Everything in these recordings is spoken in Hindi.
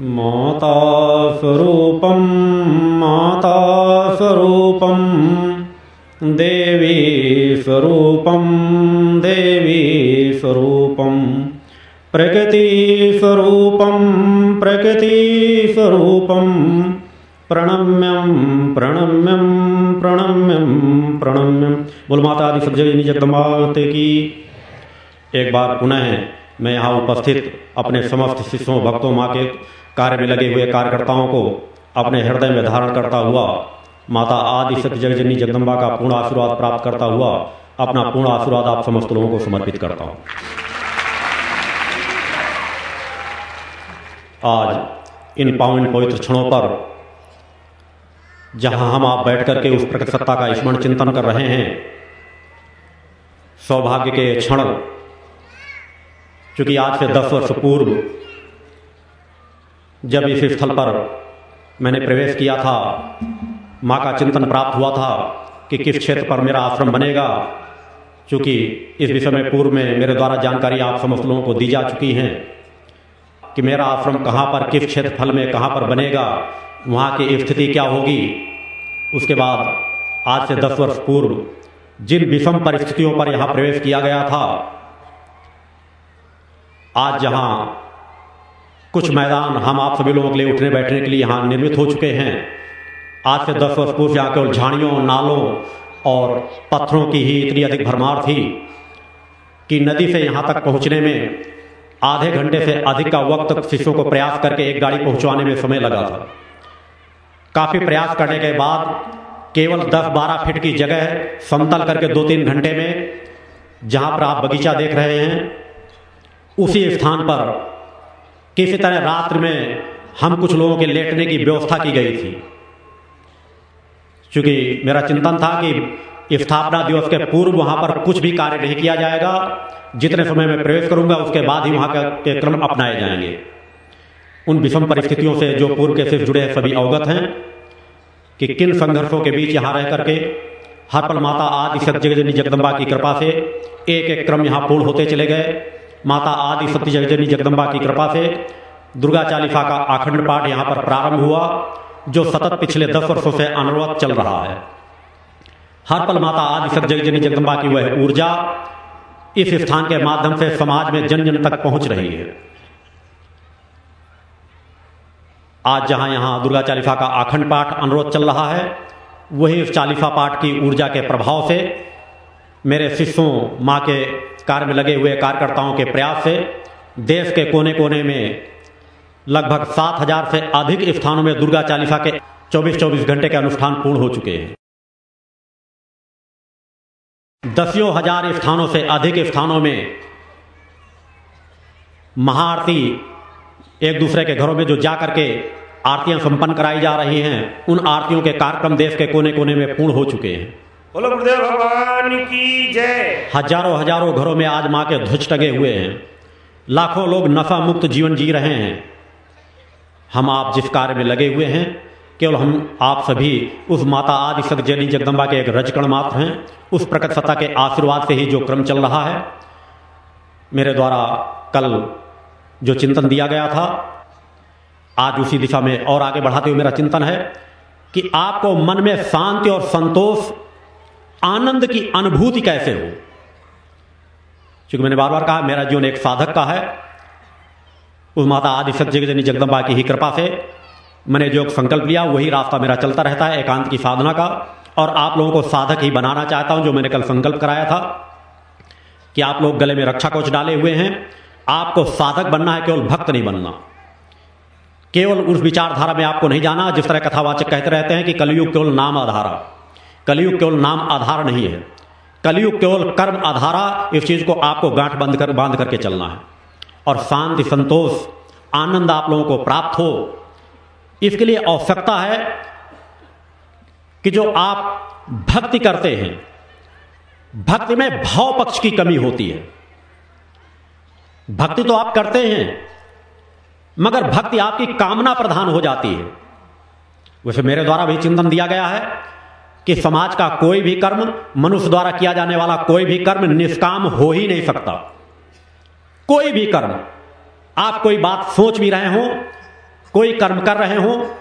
माता स्वरूपं माता स्वरूपं देवी स्वरूपं देवी स्वरूपं प्रकृतिस्वरूपं प्रकृतिस्वरूपं प्रणम्यं प्रणम्यं प्रणम्यं प्रणम्यं बोल माता आदि सब जगदम्बा की। एक बार पुनः मैं यहाँ उपस्थित अपने समस्त शिष्यों, भक्तों, माँ के कार्य में लगे हुए कार्यकर्ताओं को अपने हृदय में धारण करता हुआ, माता आदि सत्य जगजनी जगदम्बा का पूर्ण आशीर्वाद प्राप्त करता हुआ, अपना पूर्ण आशीर्वाद आप समस्त लोगों को समर्पित करता हूँ। आज इन पावन पवित्र क्षणों पर, जहाँ हम आप बैठ करके उस प्रकट सत्ता का स्मरण चिंतन कर रहे हैं, सौभाग्य के क्षण क्योंकि आज से दस वर्ष पूर्व, जब इस स्थल पर मैंने प्रवेश किया था, माँ का चिंतन प्राप्त हुआ था कि किस क्षेत्र पर मेरा आश्रम बनेगा क्योंकि इस विषय में पूर्व में मेरे द्वारा जानकारी आप समस्त लोगों को दी जा चुकी हैं कि मेरा आश्रम कहाँ पर, किस क्षेत्र फल में, कहाँ पर बनेगा, वहाँ की स्थिति क्या होगी। उसके बाद, आज से दस वर्ष पूर्व, जिन विषम परिस्थितियों पर यहाँ प्रवेश किया गया था आज जहाँ कुछ मैदान हम आप सभी लोगों के लिए उठने बैठने के लिए यहाँ निर्मित हो चुके हैं। आज से दस वर्ष पूर्व केवल झाड़ियों, नालों और पत्थरों की ही इतनी अधिक भरमार थी कि नदी से यहाँ तक पहुँचने में आधे घंटे से अधिक का वक्त शिष्यों को प्रयास करके एक गाड़ी पहुँचवाने में समय लगा था। काफ़ी प्रयास करने के बाद केवल 10-12 फीट की जगह समतल करके दो तीन घंटे में जहाँ पर आप बगीचा देख रहे हैं उसी स्थान पर किसी तरह रात्र में हम कुछ लोगों के लेटने की व्यवस्था की गई थी। क्योंकि मेरा चिंतन था कि स्थापना दिवस के पूर्व वहाँ पर कुछ भी कार्य नहीं किया जाएगा, जितने समय में प्रवेश करूँगा, उसके बाद ही वहाँ के क्रम अपनाए जाएँगे। उन विषम परिस्थितियों से जो पूर्व के सिर्फ़ जुड़े हैं सभी अवगत हैं कि किन संघर्षों के बीच यहाँ रह करके हर पल माता आदि सत्य जगदम्बा की कृपा से एक एक क्रम यहाँ पूर्ण होते चले गए माता आदि सत्य जगजनी जगदम्बा की कृपा से दुर्गा चालीसा का अखंड पाठ यहाँ पर प्रारंभ हुआ, जो सतत पिछले दस वर्षों से अनवरत चल रहा है। हर पल माता आदि सत्य जगजनी जगदम्बा की वह ऊर्जा इस स्थान के माध्यम से समाज में जन जन तक पहुँच रही है। आज जहाँ यहाँ दुर्गा चालीसा का अखंड पाठ अनुरोध चल रहा है, वही उस चालीसा पाठ की ऊर्जा के प्रभाव से मेरे शिष्यों, माँ के कार्य में लगे हुए कार्यकर्ताओं के प्रयास से देश के कोने कोने में लगभग सात हज़ार से अधिक स्थानों में दुर्गा चालीसा के 24-24 घंटे के अनुष्ठान पूर्ण हो चुके हैं। दसियों हज़ार स्थानों से अधिक स्थानों में महाआरती एक दूसरे के घरों में जो जा करके आरतियाँ संपन्न कराई जा रही हैं, उन आरतियों के कार्यक्रम देश के कोने कोने में पूर्ण हो चुके हैं। बोलो गुरुदेव भगवान की जय। हज़ारों हज़ारों घरों में आज माँ के ध्वज टगे हुए हैं। लाखों लोग नशा मुक्त जीवन जी रहे हैं। हम आप जिस कार्य में लगे हुए हैं, केवल हम आप सभी उस माता आदि सतजनी जगदम्बा के एक रजकण मात्र हैं। उस प्रकट सत्ता के आशीर्वाद से ही जो क्रम चल रहा है, मेरे द्वारा कल जो चिंतन दिया गया था, आज उसी दिशा में और आगे बढ़ाते हुए मेरा चिंतन है कि आपको मन में शांति और संतोष आनंद की अनुभूति कैसे हो? क्योंकि मैंने बार बार कहा, मेरा जीवन एक साधक का है। उस माता आदि सत्य जगदम्बा की ही कृपा से मैंने जो संकल्प लिया, वही रास्ता मेरा चलता रहता है, एकांत की साधना का। और आप लोगों को साधक ही बनाना चाहता हूँ, जो मैंने कल संकल्प कराया था कि आप लोग गले में रक्षा कोच डाले हुए हैं। आपको साधक बनना है, केवल भक्त नहीं बनना। केवल उस विचारधारा में आपको नहीं जाना। जिस तरह कथावाचक कहते रहते हैं कि कलयुग केवल नाम आधारा कलयुग केवल नाम आधार नहीं है। कलयुग केवल कर्म आधारा इस चीज़ को आपको गांठ बंद कर, बाँध करके चलना है। और शांति, संतोष, आनंद आप लोगों को प्राप्त हो, इसके लिए आवश्यकता है कि जो आप भक्ति करते हैं, भक्ति में भाव पक्ष की कमी होती है। भक्ति तो आप करते हैं, मगर भक्ति आपकी कामना प्रधान हो जाती है। वैसे मेरे द्वारा भी चिंतन दिया गया है कि समाज का कोई भी कर्म मनुष्य द्वारा किया जाने वाला कोई भी कर्म निष्काम हो ही नहीं सकता। कोई भी कर्म। आप कोई बात सोच भी रहे हो, कोई कर्म कर रहे हो,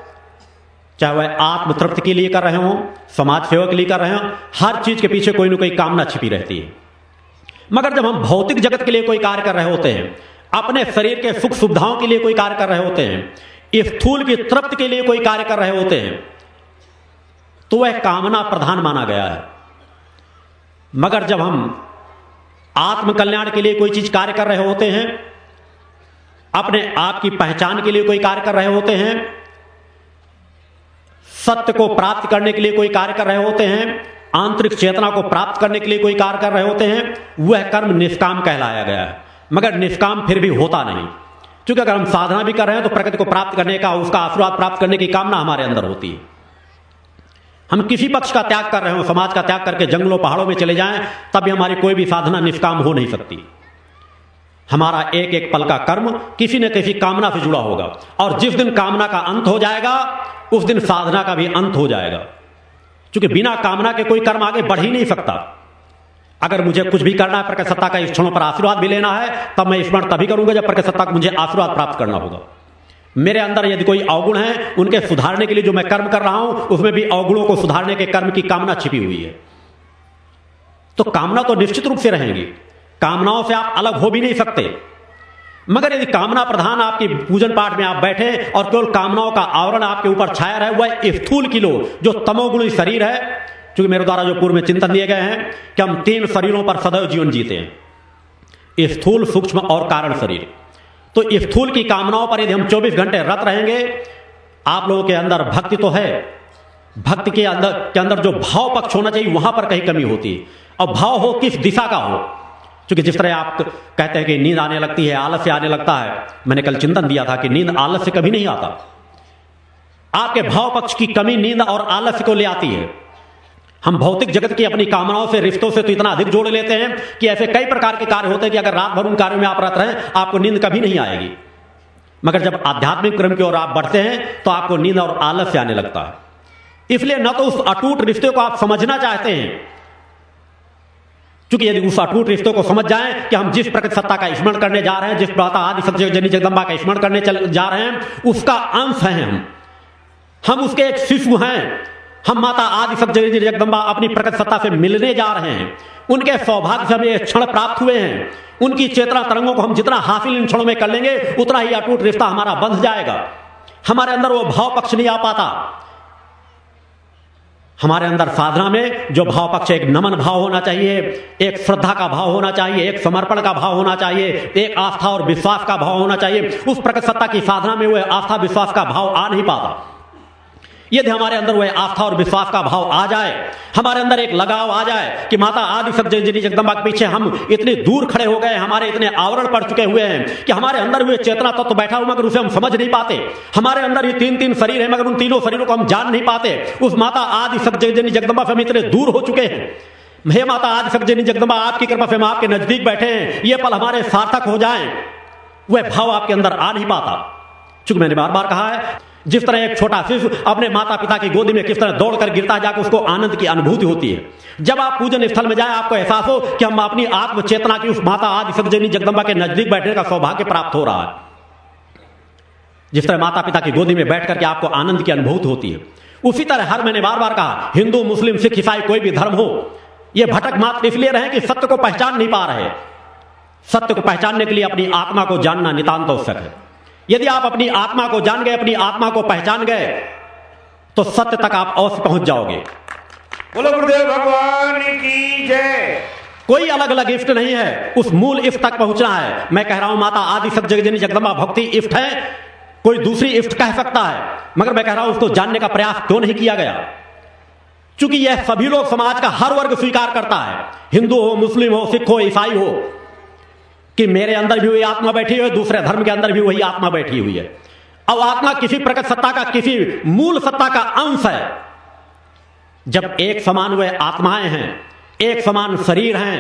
चाहे वह आत्म तृप्ति के लिए कर रहे हो समाज सेवा के लिए कर रहे हो, हर चीज़ के पीछे कोई ना कोई कामना छिपी रहती है। मगर जब हम भौतिक जगत के लिए कोई कार्य कर रहे होते हैं, अपने शरीर के सुख सुविधाओं के लिए कोई कार्य कर रहे होते हैं स्थूल की तृप्ति के लिए कोई कार्य कर रहे होते हैं तो वह कामना प्रधान माना गया है। मगर जब हम आत्म कल्याण के लिए कोई चीज़ कार्य कर रहे होते हैं, अपने आप की पहचान के लिए कोई कार्य कर रहे होते हैं, सत्य को प्राप्त करने के लिए कोई कार्य कर रहे होते हैं, आंतरिक चेतना को प्राप्त करने के लिए कोई कार्य कर रहे होते हैं, वह कर्म निष्काम कहलाया गया है। मगर निष्काम फिर भी होता नहीं। क्योंकि अगर हम साधना भी कर रहे हैं तो प्रकृति को प्राप्त करने का, उसका आशीर्वाद प्राप्त करने की कामना हमारे अंदर होती है। हम किसी पक्ष का त्याग कर रहे हो, समाज का त्याग करके जंगलों, पहाड़ों में चले जाएँ, तब भी हमारी कोई भी साधना निष्काम हो नहीं सकती। हमारा एक एक पल का कर्म किसी न किसी कामना से जुड़ा होगा और जिस दिन कामना का अंत हो जाएगा, उस दिन साधना का भी अंत हो जाएगा। क्योंकि बिना कामना के कोई कर्म आगे बढ़ ही नहीं सकता। अगर मुझे कुछ भी करना है प्रकृति सत्ता का क्षणों पर आशीर्वाद भी लेना है, तब मैं स्मरण तभी करूँगा जब प्रकृति सत्ता को मुझे आशीर्वाद प्राप्त करना होगा। मेरे अंदर यदि कोई अवगुण है, उनके सुधारने के लिए जो मैं कर्म कर रहा हूँ, उसमें भी अवगुणों को सुधारने के कर्म की कामना छिपी हुई है। तो कामना तो निश्चित रूप से रहेंगी। कामनाओं से आप अलग हो भी नहीं सकते। मगर यदि कामना प्रधान आपकी पूजन पाठ में आप बैठे और केवल कामनाओं का आवरण आपके ऊपर छाया रहे, वह स्थूल किलो जो तमोगुणी शरीर है, क्योंकि मेरे द्वारा जो पूर्व में चिंतन दिए गए हैं कि हम तीन शरीरों पर सदैव जीवन जीते हैं। स्थूल सूक्ष्म और कारण शरीर। तो स्थूल की कामनाओं पर यदि हम 24 घंटे रत रहेंगे, आप लोगों के अंदर भक्ति तो है। भक्ति के अंदर के अंदर जो भाव पक्ष होना चाहिए, वहाँ पर कहीं कमी होती। है और भाव हो किस दिशा का हो? क्योंकि जिस तरह आप कहते हैं कि नींद आने लगती है, आलस्य आने लगता है, मैंने कल चिंतन दिया था कि नींद आलस्य कभी नहीं आता। आपके भाव पक्ष की कमी नींद और आलस्य को ले आती है। हम भौतिक जगत की अपनी कामनाओं से, रिश्तों से तो इतना अधिक जोड़ लेते हैं कि ऐसे कई प्रकार के कार्य होते हैं कि अगर रात भर उन कार्यों में आप रहते रहे, आपको नींद कभी नहीं आएगी। मगर जब आध्यात्मिक क्रम की ओर आप बढ़ते हैं तो आपको नींद और आलस्य आने लगता है। इसलिए न तो उस अटूट रिश्ते को आप समझना चाहते हैं। क्योंकि यदि उस अटूट रिश्तों को समझ जाएँ कि हम जिस प्रकृति सत्ता का स्मरण करने जा रहे हैं, जिस प्राता आदि सत्य जनी जगदम्बा का स्मरण करने जा रहे हैं, उसका अंश हैं हम। हम उसके एक शिशु हैं। हम माता आदि सत्य जगदम्बा अपनी प्रकट सत्ता से मिलने जा रहे हैं। उनके सौभाग्य से हमें क्षण प्राप्त हुए हैं। उनकी चेतना तरंगों को हम जितना हासिल इन क्षणों में कर लेंगे, उतना ही अटूट रिश्ता हमारा बंध जाएगा। हमारे अंदर वो भाव पक्ष नहीं आ पाता। हमारे अंदर साधना में जो भाव पक्ष, एक नमन भाव होना चाहिए, एक श्रद्धा का भाव होना चाहिए, एक समर्पण का भाव होना चाहिए, एक आस्था और विश्वास का भाव होना चाहिए, उस प्रकट सत्ता की साधना में वह आस्था विश्वास का भाव आ नहीं पाता। यदि हमारे अंदर वह आस्था और विश्वास का भाव आ जाए, हमारे अंदर एक लगाव आ जाए कि माता आदि सब जनी जगदम्बा के पीछे हम इतने दूर खड़े हो गए हमारे इतने आवरण पड़ चुके हुए हैं कि हमारे अंदर हुए चेतना तत्व तो बैठा हुआ मगर उसे हम समझ नहीं पाते। हमारे अंदर ये तीन तीन शरीर है, मगर उन तीनों शरीरों को हम जान नहीं पाते। उस माता आदि सब जनी जगदम्बा से हम इतने दूर हो चुके हैं। हे माता आदि सब जनी जगदम्बा, आपकी कृपा से हम आपके नज़दीक बैठे हैं। ये पल हमारे सार्थक हो जाए। वह भाव आपके अंदर आ नहीं पाता। चूँकि मैंने बार बार कहा है जिस तरह एक छोटा शिशु अपने माता पिता की गोदी में किस तरह दौड़कर गिरता जाकर उसको आनंद की अनुभूति होती है। जब आप पूजन स्थल में जाए, आपको एहसास हो कि हम अपनी आत्म चेतना की उस माता आदि सदजनी जगदम्बा के नज़दीक बैठने का सौभाग्य प्राप्त हो रहा है। जिस तरह माता पिता की गोदी में बैठ करके आपको आनंद की अनुभूति होती है। उसी तरह हर मैंने बार बार कहा, हिंदू, मुस्लिम, सिख, ईसाई, कोई भी धर्म हो यह भटक मात्र इसलिए रहे कि सत्य को पहचान नहीं पा रहे। सत्य को पहचानने के लिए अपनी आत्मा को जानना नितांत आवश्यक है। यदि आप अपनी आत्मा को जान गए अपनी आत्मा को पहचान गए तो सत्य तक आप अवश्य पहुँच जाओगे। बोलो गुरुदेव भगवान की जय। कोई अलग अलग इफ्ट नहीं है। उस मूल इफ्ट तक पहुँचना है। मैं कह रहा हूँ माता आदि सब जगजनी जगदम्बा भक्ति इफ्ट है। कोई दूसरी इफ्ट कह सकता है। मगर मैं कह रहा हूँ उसको जानने का प्रयास क्यों नहीं किया गया? क्योंकि यह सभी लोग समाज का हर वर्ग स्वीकार करता है। हिंदू हो मुस्लिम हो सिख हो ईसाई हो कि मेरे अंदर भी वही आत्मा बैठी हुई है, दूसरे धर्म के अंदर भी वही आत्मा बैठी हुई है। अब आत्मा किसी प्रकट सत्ता का, किसी मूल सत्ता का अंश है। जब एक समान वे आत्माएँ हैं, एक समान शरीर हैं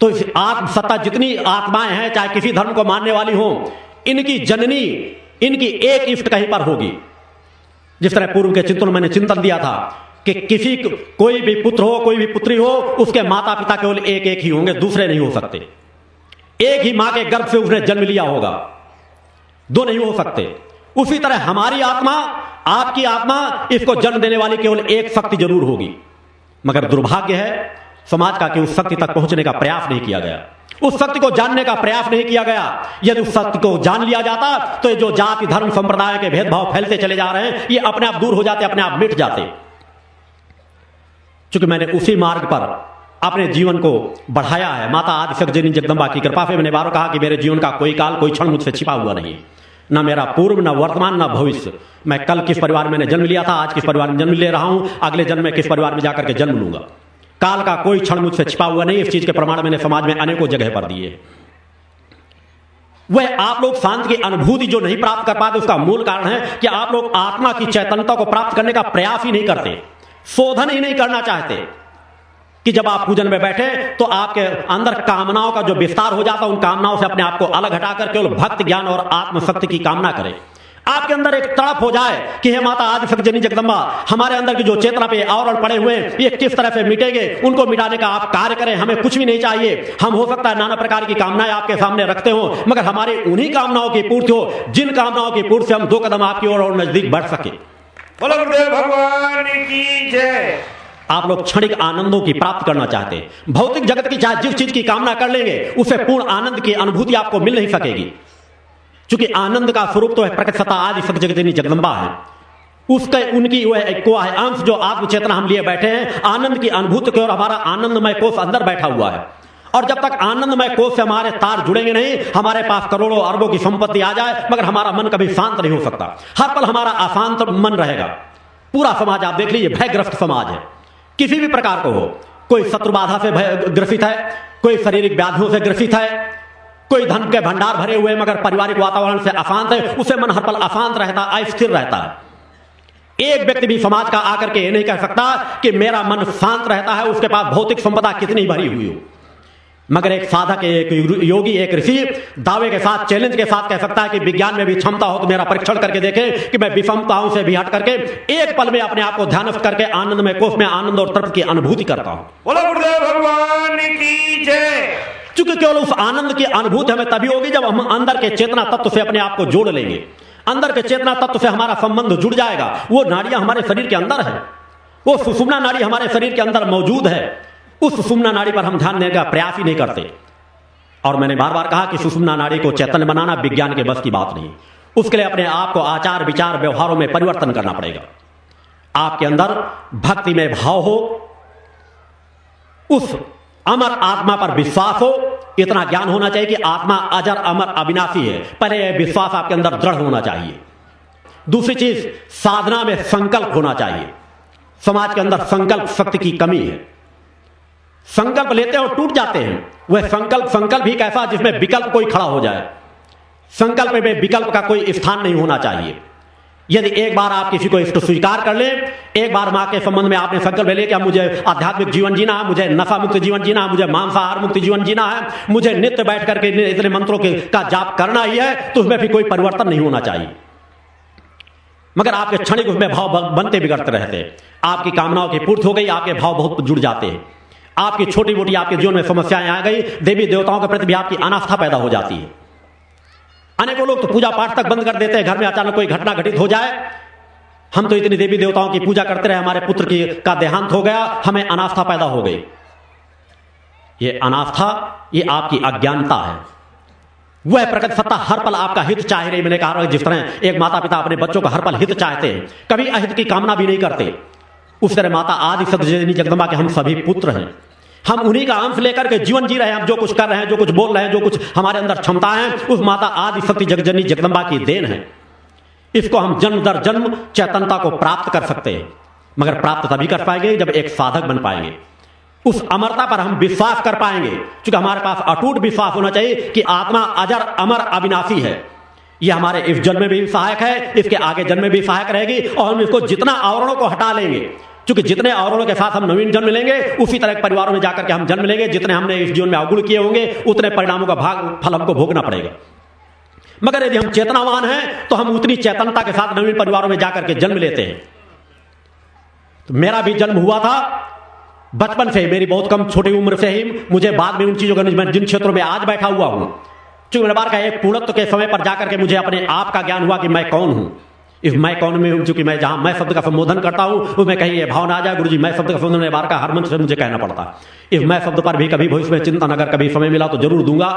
तो इस आत्म सत्ता जितनी आत्माएँ हैं, चाहे किसी धर्म को मानने वाली हो, इनकी जननी, इनकी एक इष्ट कहीं पर होगी। जिस तरह पूर्व के चिंतन मैंने चिंतन दिया था कि किसी कोई भी पुत्र हो, कोई भी पुत्री हो, उसके माता पिता केवल एक एक ही होंगे, दूसरे नहीं हो सकते। एक ही माँ के गर्भ से उसने जन्म लिया होगा। दो नहीं हो सकते। उसी तरह हमारी आत्मा, आपकी आत्मा, इसको जन्म देने वाली केवल एक शक्ति ज़रूर होगी। मगर दुर्भाग्य है, समाज का कि उस शक्ति तक पहुँचने का प्रयास नहीं किया गया। उस सत्य को जानने का प्रयास नहीं किया गया। यदि उस सत्य को जान लिया जाता तो ये जो जाति, धर्म, संप्रदाय के भेदभाव फैलते चले जा रहे हैं, ये अपने आप दूर हो जाते, अपने आप मिट जाते। चूँकि मैंने उसी मार्ग पर अपने जीवन को बढ़ाया है। माता आदि शक्ति जगदम्बा की कृपा से मैंने बारों कहा कि मेरे जीवन का कोई काल, कोई क्षण मुझसे छिपा हुआ नहीं न मेरा पूर्व, न वर्तमान, न भविष्य। मैं कल किस परिवार में जन्म लिया था, आज किस परिवार में जन्म ले रहा हूँ, अगले जन्म में किस परिवार में जाकर के जन्म लूँगा। काल का कोई क्षण मुझसे छिपा हुआ नहीं, इस चीज़ के प्रमाण मैंने समाज में अनेकों जगह पर दिए। वह आप लोग शांति की अनुभूति जो नहीं प्राप्त कर पाते, उसका मूल कारण है कि आप लोग आत्मा की चैतन्यता को प्राप्त करने का प्रयास ही नहीं करते। शोधन ही नहीं करना चाहते। कि जब आप पूजन में बैठे तो आपके अंदर कामनाओं का जो विस्तार हो जाता है, उन कामनाओं से अपने आप को अलग हटाकर केवल भक्त ज्ञान और आत्मशक्ति की कामना करें। आपके अंदर एक तड़प हो जाए कि, हे माता आदि जनी जगदम्बा, हमारे अंदर की जो चेतना पे आवरण पड़े हुए ये किस तरह से मिटेंगे, उनको मिटाने का आप कार्य करें, हमें कुछ भी नहीं चाहिए। हम हो सकता है नाना प्रकार की कामनाएँ आपके सामने रखते हो, मगर हमारी उन्हीं कामनाओं की पूर्ति हो, जिन कामनाओं की पूर्ति से हम दो कदम आपकी ओर और नज़दीक बढ़ सके। भगवान की जय। आप लोग क्षणिक आनंदों की प्राप्त करना चाहते हैं। भौतिक जगत की चाहे जिस चीज़ की कामना कर लेंगे, उसे पूर्ण आनंद की अनुभूति आपको मिल नहीं सकेगी। क्योंकि आनंद का स्वरूप तो है प्रकट आदि सत जगजनी जगदम्बा है। उसके, उनकी वह को है, अंश जो आत्म चेतना हम लिए बैठे हैं, आनंद की अनुभूति की और हमारा आनंदमय कोष अंदर बैठा हुआ है। और जब तक आनंदमय कोष से हमारे तार जुड़ेंगे नहीं, हमारे पास करोड़ों अरबों की संपत्ति आ जाए, मगर हमारा मन कभी शांत नहीं हो सकता। हर पल हमारा अशांत मन रहेगा। पूरा समाज आप देख लीजिए, भयग्रस्त समाज है। किसी भी प्रकार को हो। कोई शत्रु बाधा से ग्रसित है, कोई शारीरिक व्याधियों से ग्रसित है, कोई धन के भंडार भरे हुए मगर पारिवारिक वातावरण से अशांत है, उसे मन हर पल अशांत रहता, अस्थिर रहता। है एक व्यक्ति भी समाज का आकर के ये नहीं कह सकता कि मेरा मन शांत रहता है, उसके पास भौतिक संपदा कितनी भरी हुई हो। मगर एक साधक एक योगी एक ऋषि दावे के साथ चैलेंज के साथ कह सकता है कि विज्ञान में भी क्षमता हो तो मेरा परीक्षण करके देखे कि मैं विषमताओं से भी हट करके एक पल में अपने आप को ध्यान करके आनंद में कोष में आनंद और तर्क की अनुभूति करता हूँ। बोलो गुरुदेव भगवान की जय। क्योंकि केवल उस आनंद की अनुभूति हमें तभी होगी जब हम अंदर के चेतना तत्व से अपने आप को जोड़ लेंगे। अंदर के चेतना तत्व से हमारा संबंध जुड़ जाएगा। वो नाड़ियाँ हमारे शरीर के अंदर है। वो सुषुम्ना नाड़ी हमारे शरीर के अंदर मौजूद है। उस सुषुम्ना नाड़ी पर हम ध्यान देने का प्रयास ही नहीं करते। और मैंने बार बार कहा कि सुषुम्ना नाड़ी को चैतन्य बनाना विज्ञान के बस की बात नहीं। उसके लिए अपने आप को आचार विचार व्यवहारों में परिवर्तन करना पड़ेगा। आपके अंदर भक्ति में भाव हो, उस अमर आत्मा पर विश्वास हो, इतना ज्ञान होना चाहिए कि आत्मा अजर, अमर, अविनाशी है। पहले यह विश्वास आपके अंदर दृढ़ होना चाहिए। दूसरी चीज़, साधना में संकल्प होना चाहिए। समाज के अंदर संकल्प शक्ति की कमी है। संकल्प लेते हैं और टूट जाते हैं। वह संकल्प संकल्प ही कैसा जिसमें विकल्प कोई खड़ा हो जाए। संकल्प में विकल्प का कोई स्थान नहीं होना चाहिए। यदि एक बार आप किसी को इसको स्वीकार कर ले, एक बार माँ के संबंध में आपने संकल्प ले लिया मुझे आध्यात्मिक जीवन जीना है, मुझे नशा मुक्त जीवन जीना है, मुझे मांसाहार मुक्त जीवन जीना है, मुझे नित्य बैठ करके इतने मंत्रों के का जाप करना ही है तो उसमें भी कोई परिवर्तन नहीं होना चाहिए। मगर आपके क्षणिक उसमें भाव बनते बिगड़ते रहते आपकी कामनाओं की पूर्ति हो गई, आपके भाव बहुत जुड़ जाते हैं। आपकी छोटी मोटी आपके जीवन में समस्याएँ आ गई, देवी देवताओं के प्रति भी आपकी अनास्था पैदा हो जाती है। अनेकों लोग तो पूजा पाठ तक बंद कर देते हैं, घर में अचानक कोई घटना घटित हो जाए। हम तो इतनी देवी देवताओं की पूजा करते रहे, हमारे पुत्र की का देहांत हो गया, हमें अनास्था पैदा हो गई। ये अनास्था, ये आपकी अज्ञानता है। वह प्रकट सत्ता हर पल आपका हित चाह रही, मैंने कहा, जिस तरह एक माता पिता अपने बच्चों का हर पल हित चाहते हैं, कभी अहित की कामना भी नहीं करते। उस तरह माता आदि सदनी जगदम्बा के हम सभी पुत्र हैं। हम उन्हीं का अंश लेकर के जीवन जी रहे हैं। जो कुछ कर रहे हैं, जो कुछ बोल रहे हैं, जो कुछ हमारे अंदर क्षमता है, उस माता आदि सत्य जगजनी जगदम्बा की देन है। इसको हम जन्म दर जन्म चैतनता को प्राप्त कर सकते हैं, मगर प्राप्त तभी कर पाएँगे जब एक साधक बन पाएँगे। उस अमरता पर हम विश्वास कर पाएँगे, क्योंकि हमारे पास अटूट विश्वास होना चाहिए कि आत्मा अजर अमर अविनाशी है। यह हमारे इस जन्म में भी सहायक है, इसके आगे जन्म में भी सहायक रहेगी, और हम इसको जितना आवरणों को हटा लेंगे क्योंकि जितने आवरणों के साथ हम नवीन जन्म लेंगे, उसी तरह के परिवारों में जाकर के हम जन्म लेंगे। जितने हमने इस जीवन में अवगुण किए होंगे, उतने परिणामों का भाग, फल हमको भोगना पड़ेगा। मगर यदि हम चेतनावान हैं तो हम उतनी चेतनता के साथ नवीन परिवारों में जाकर के जन्म लेते हैं। तो मेरा भी जन्म हुआ था। बचपन से मेरी बहुत कम छोटी उम्र से ही मुझे बाद में उन चीज़ों का मैं जिन क्षेत्रों में आज बैठा हुआ हूँ, चूँकि मेरे बार का एक पूर्णत्व के समय पर जाकर के मुझे अपने आप का ज्ञान हुआ कि मैं कौन हूँ। इस मैं कौन में हूँ, चूँकि मैं जहाँ, मैं शब्द का संबोधन करता हूँ उसमें कहीं ये भावना आ जाए गुरु जी मैं शब्द का संबोधन बार का हर मंच से मुझे कहना पड़ता है। इस मैं शब्द पर भी कभी भविष्य में चिंतन, अगर कभी समय मिला तो ज़रूर दूँगा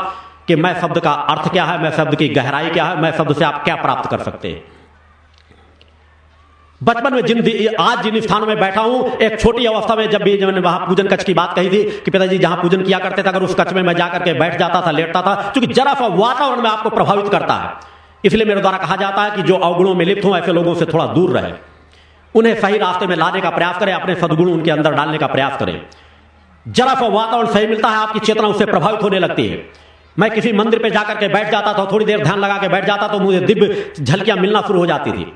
कि मैं शब्द का अर्थ क्या है, मैं शब्द की गहराई क्या है, मैं शब्द से आप क्या प्राप्त कर सकते हैं। बचपन में जिन आज जिन स्थानों में बैठा हूँ, एक छोटी अवस्था में जब भी मैंने वहाँ पूजन कच्छ की बात कही थी कि पिताजी जहाँ पूजन किया करते थे, अगर उस कच्छ में मैं जाकर के बैठ जाता था, लेटता था क्योंकि जरा सा वातावरण में आपको प्रभावित करता है। इसलिए मेरे द्वारा कहा जाता है कि जो अवगुणों में लिप्त हो, ऐसे लोगों से थोड़ा दूर रहे। उन्हें सही रास्ते में लाने का प्रयास करें, अपने सदगुण उनके अंदर डालने का प्रयास करें। जरा सा वातावरण सही मिलता है, आपकी चेतना उससे प्रभावित होने लगती है। मैं किसी मंदिर पे जाकर के बैठ जाता था, थोड़ी देर ध्यान लगा के बैठ जाता तो मुझे दिव्य झलकियाँ मिलना शुरू हो जाती थी।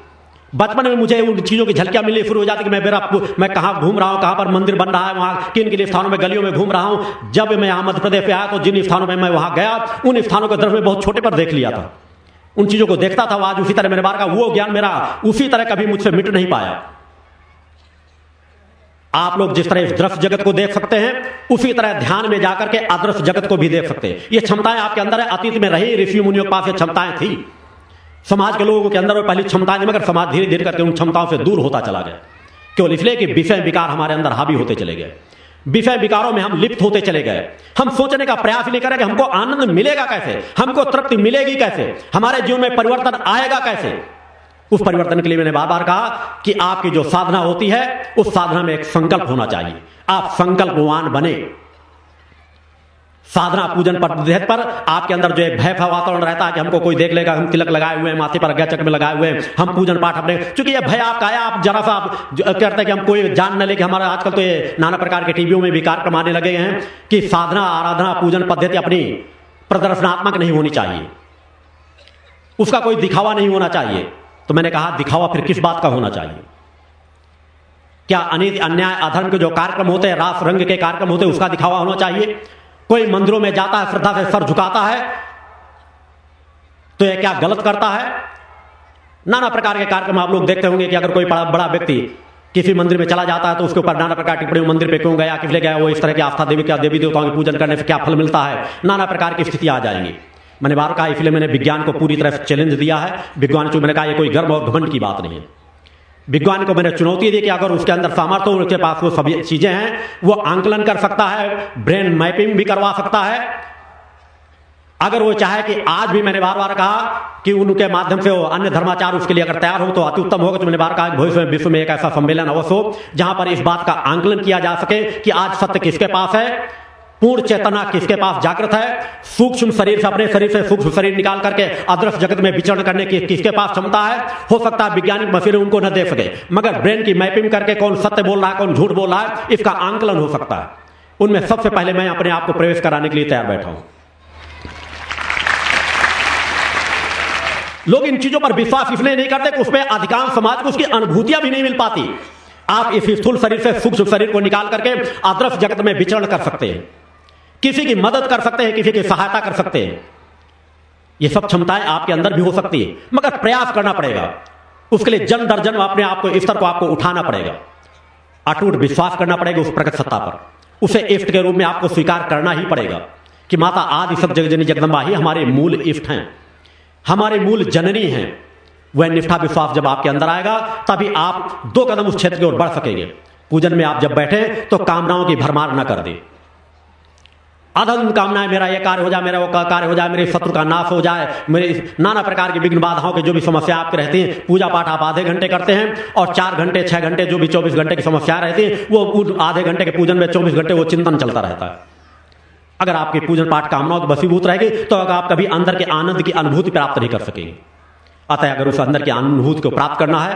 बचपन में मुझे उन चीज़ों की झलकियाँ मिलनी शुरू हो जाती कि मैं मेरा मैं कहाँ घूम रहा हूँ, कहाँ पर मंदिर बन रहा है, वहाँ किन किन स्थानों में गलियों में घूम रहा हूँ। जब मैं यहाँ मध्य प्रदेश पे आया तो जिन स्थानों में मैं वहाँ गया, उन स्थानों के तरफ़ में बहुत छोटे पर देख लिया था। उन चीज़ों को देखता था आज उसी तरह मेरे बार का वो ज्ञान मेरा उसी तरह कभी मुझसे मिट नहीं पाया। आप लोग जिस तरह इस दृश्य जगत को देख सकते हैं, उसी तरह ध्यान में जाकर के अदृश्य जगत को भी देख सकते हैं। ये क्षमताएँ आपके अंदर है, अतीत में रही ऋषि मुनियों के पास ये क्षमताएँ थी। समाज के लोगों के अंदर पहली क्षमताएँ मगर समाज धीरे धीरे करके उन क्षमताओं से दूर होता चला गया। केवल इसलिए कि विषय विकार हमारे अंदर हावी होते चले गए। विषय विकारों में हम लिप्त होते चले गए। हम सोचने का प्रयास नहीं करें कि हमको आनंद मिलेगा कैसे, हमको तृप्ति मिलेगी कैसे, हमारे जीवन में परिवर्तन आएगा कैसे। उस परिवर्तन के लिए मैंने बार बार कहा कि आपकी जो साधना होती है, उस साधना में एक संकल्प होना चाहिए। आप संकल्पवान बने। साधना पूजन पद्धति पर आपके अंदर जो भय वातावरण रहता है कि हमको कोई देख लेगा, हम तिलक लगाए हुए हैं, माथे पर चक में लगाए हुए हैं, हम पूजन पाठ अपने, चूँकि ये भय आपका आया आप जरा सा आप कहते हैं कि हम कोई जान न ले कि हमारा आजकल तो ये नाना प्रकार के टीवियों में भी कार्यक्रम आने लगे हैं कि साधना, आराधना, पूजन पद्धति अपनी प्रदर्शनात्मक नहीं होनी चाहिए। उसका कोई दिखावा नहीं होना चाहिए। तो मैंने कहा, दिखावा फिर किस बात का होना चाहिए? क्या अनित, अन्याय, अधर्म के जो कार्यक्रम होते हैं, रास रंग के कार्यक्रम होते हैं, उसका दिखावा होना चाहिए? कोई मंदिरों में जाता है, श्रद्धा से सर झुकाता है तो यह क्या गलत करता है? नाना प्रकार के कार्यक्रम आप लोग देखते होंगे कि अगर कोई बड़ा बड़ा व्यक्ति किसी मंदिर में चला जाता है तो उसके ऊपर नाना प्रकार टिप्पणी मंदिर पे क्यों गया, किस लिए गया, वो इस तरह की आस्था देवी, क्या देवी देवताओं की पूजन करने से क्या फल मिलता है? नाना प्रकार की स्थिति आ जाएँगी। मैंने बार कहा, इसलिए मैंने विज्ञान को पूरी तरह से चैलेंज दिया है। विज्ञान को मैंने कहा, ये कोई गर्व और घमंड की बात नहीं है। विज्ञान को मैंने चुनौती दी कि अगर उसके अंदर सामर्थ्य हो, उसके पास वो सभी चीज़ें हैं, वो आंकलन कर सकता है, ब्रेन मैपिंग भी करवा सकता है। अगर वो चाहे कि आज भी मैंने बार बार कहा कि उनके माध्यम से वो अन्य धर्माचार उसके लिए अगर तैयार हो तो अति उत्तम होगा। तो मैंने बार कहा भविष्य में, विश्व में एक ऐसा सम्मेलन अवश्य हो, जहाँ पर इस बात का आंकलन किया जा सके कि आज सत्य किसके पास है। पूर्ण चेतना किसके पास जागृत है? सूक्ष्म शरीर से अपने शरीर से सूक्ष्म शरीर निकाल करके अदृश्य जगत में विचरण करने की किसके पास क्षमता है? हो सकता है वैज्ञानिक मशीनें उनको न दे सके, मगर ब्रेन की मैपिंग करके कौन सत्य बोल रहा है, कौन झूठ बोल रहा है, इसका आंकलन हो सकता है। उनमें सबसे पहले मैं अपने आप को प्रवेश कराने के लिए तैयार बैठा हूँ। लोग इन चीज़ों पर विश्वास इसलिए नहीं करते कि उसमें अधिकांश समाज को उसकी अनुभूतियाँ भी नहीं मिल पाती। आप इस स्थूल शरीर से सूक्ष्म शरीर को निकाल करके अदृश्य जगत में विचरण कर सकते हैं। किसी की मदद कर सकते हैं, किसी की सहायता कर सकते हैं। ये सब क्षमताएँ आपके अंदर भी हो सकती है, मगर प्रयास करना पड़ेगा। उसके लिए जन दर जन अपने आप को स्तर को आपको उठाना पड़ेगा। अटूट विश्वास करना पड़ेगा उस प्रकट सत्ता पर। उसे इष्ट के रूप में आपको स्वीकार करना ही पड़ेगा कि माता आदि सब जगजनी जगदम्बा ही हमारे मूल इष्ट हैं। हमारे मूल जननी हैं। वह निष्ठा विश्वास जब आपके अंदर आएगा, तभी आप दो कदम उस क्षेत्र की ओर बढ़ सकेंगे। पूजन में आप जब बैठे तो कामनाओं की भरमार न कर दें। अधन कामनाएँ मेरा, ये कार्य हो जाए, मेरा वो कार्य हो जाए, मेरे शत्रु का नाश हो जाए, मेरे नाना प्रकार की विघ्न बाधाओं की जो भी समस्या आपके रहती है पूजा पाठ आप आधे घंटे करते हैं, और चार घंटे, छह घंटे, जो भी चौबीस घंटे की समस्या रहती है, वो आधे घंटे के पूजन में चौबीस घंटे वो चिंतन चलता रहता है। अगर आपकी पूजन पाठ कामनाओं की बसीभूत रहेगी तो अगर आप कभी अंदर के आनंद की अनुभूति प्राप्त नहीं कर सकेंगे। अतः अगर उस अंदर की अनुभूति को प्राप्त करना है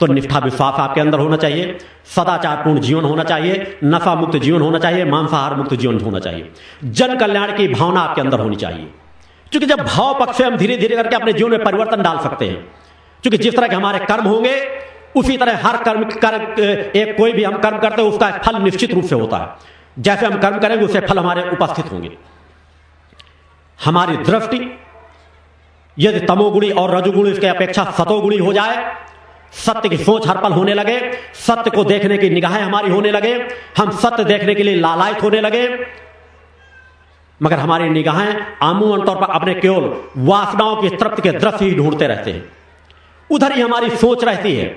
तो निष्ठा विश्वास आपके अंदर होना चाहिए। सदाचार पूर्ण जीवन होना चाहिए। नफा मुक्त जीवन होना चाहिए। मांसाहार मुक्त जीवन होना चाहिए। जन कल्याण की भावना आपके अंदर होनी चाहिए। क्योंकि जब भाव पक्ष से हम धीरे धीरे करके अपने जीवन में परिवर्तन डाल सकते हैं, क्योंकि जिस तरह के हमारे कर्म होंगे, उसी तरह हर कर्म कर, एक कोई भी हम कर्म करते हैं, उसका फल निश्चित रूप से होता है। जैसे हम कर्म करेंगे उसे फल हमारे उपस्थित होंगे। हमारी दृष्टि, यदि तमोगुणी और रजोगुणी इसके अपेक्षा सतोगुणी हो जाए सत्य की सोच हर पल होने लगे, सत्य को देखने की निगाहें हमारी होने लगे, हम सत्य देखने के लिए लालायत होने लगे। मगर हमारी निगाहें आमूमन तौर पर अपने केवल वासनाओं की तृप्ति के दृश्य ही ढूंढते रहते हैं। उधर ही हमारी सोच रहती है।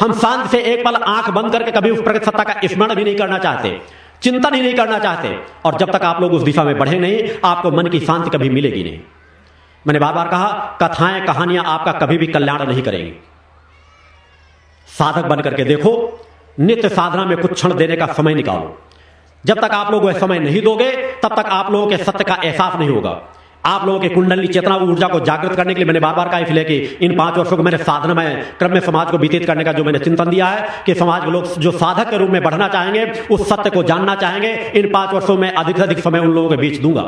हम शांत से एक पल आँख बंद करके कभी उस प्रगति सत्ता का स्मरण भी नहीं करना चाहते, चिंतन ही नहीं करना चाहते, और जब तक आप लोग उस दिशा में बढ़े नहीं, आपको मन की शांति कभी मिलेगी नहीं। मैंने बार बार कहा, कथाएँ, कहानियाँ आपका कभी भी कल्याण नहीं करेंगी। साधक बन करके देखो, नित्य साधना में कुछ क्षण देने का समय निकालो। जब तक आप लोग वह समय नहीं दोगे, तब तक आप लोगों के सत्य का एहसास नहीं होगा। आप लोगों के कुंडली चेतना ऊर्जा को जागृत करने के लिए मैंने बार बार कहा इसलिए कि इन पाँच वर्षों को मैंने साधना में, क्रम में समाज को व्यतीत करने का जो मैंने चिंतन दिया है, कि समाज के लोग जो साधक के रूप में बढ़ना चाहेंगे, उस सत्य को जानना चाहेंगे, इन पाँच वर्षों में अधिक से अधिक समय उन लोगों के बीच दूँगा।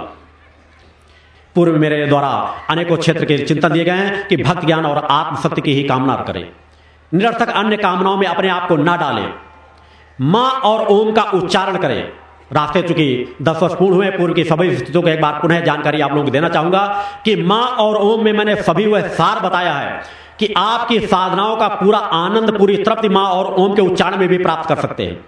पूर्व मेरे द्वारा अनेकों क्षेत्र के चिंतन दिए गए हैं कि भक्त ज्ञान और आत्मशक्ति की ही कामना करें। निरर्थक अन्य कामनाओं में अपने आप को ना डालें। माँ और ओम का उच्चारण करें। रास्ते चूँकि दस वर्ष पूर्ण हुए, पूर्व की सभी स्थितियों को एक बार पुनः जानकारी आप लोगों को देना चाहूँगा कि माँ और ओम में मैंने सभी वह सार बताया है कि आपकी साधनाओं का पूरा आनंद, पूरी तृप्ति माँ और ओम के उच्चारण में भी प्राप्त कर सकते हैं।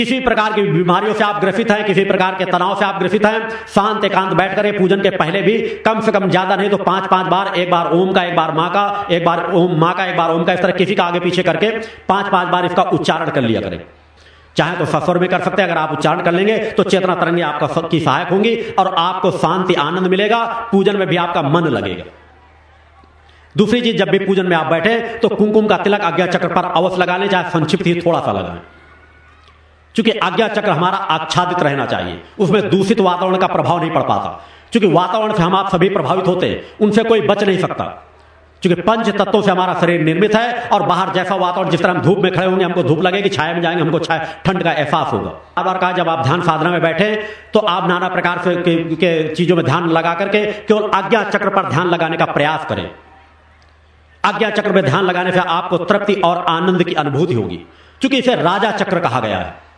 किसी प्रकार की बीमारियों से आप ग्रसित हैं, किसी प्रकार के तनाव से आप ग्रसित हैं, शांत, एकांत बैठ करें पूजन के पहले भी कम से कम ज़्यादा नहीं तो पाँच पाँच बार, एक बार ओम का, एक बार माँ का, एक बार ओम माँ का, एक बार ओम का, इस तरह किसी का आगे पीछे करके पाँच पाँच बार इसका उच्चारण कर लिया करें। चाहे तो सस्वर में कर सकते हैं, अगर आप उच्चारण कर लेंगे तो चेतना तरंगे आपका की सहायक होंगी और आपको शांति, आनंद मिलेगा, पूजन में भी आपका मन लगेगा। दूसरी चीज़, जब भी पूजन में आप बैठे तो कुमकुम का तिलक आज्ञा चक्र पर अवश्य लगा लें, चाहे संक्षिप्त ही थोड़ा सा लगाएँ। क्योंकि आज्ञा चक्र हमारा आच्छादित रहना चाहिए उसमें दूषित वातावरण का प्रभाव नहीं पड़ पाता। क्योंकि वातावरण से हम आप सभी प्रभावित होते हैं उनसे कोई बच नहीं सकता। क्योंकि पंच तत्वों से हमारा शरीर निर्मित है और बाहर जैसा वातावरण जिस तरह हम धूप में खड़े होंगे हमको धूप लगेगी छाया में जाएँगे हमको छाया ठंड का एहसास होगा। अब बार कहा जब आप ध्यान साधना में बैठे तो आप नाना प्रकार से के, के चीज़ों में ध्यान लगा करके केवल आज्ञा चक्र पर ध्यान लगाने का प्रयास करें। आज्ञा चक्र में ध्यान लगाने से आपको तृप्ति और आनंद की अनुभूति होगी। क्योंकि इसे राजा चक्र कहा गया है।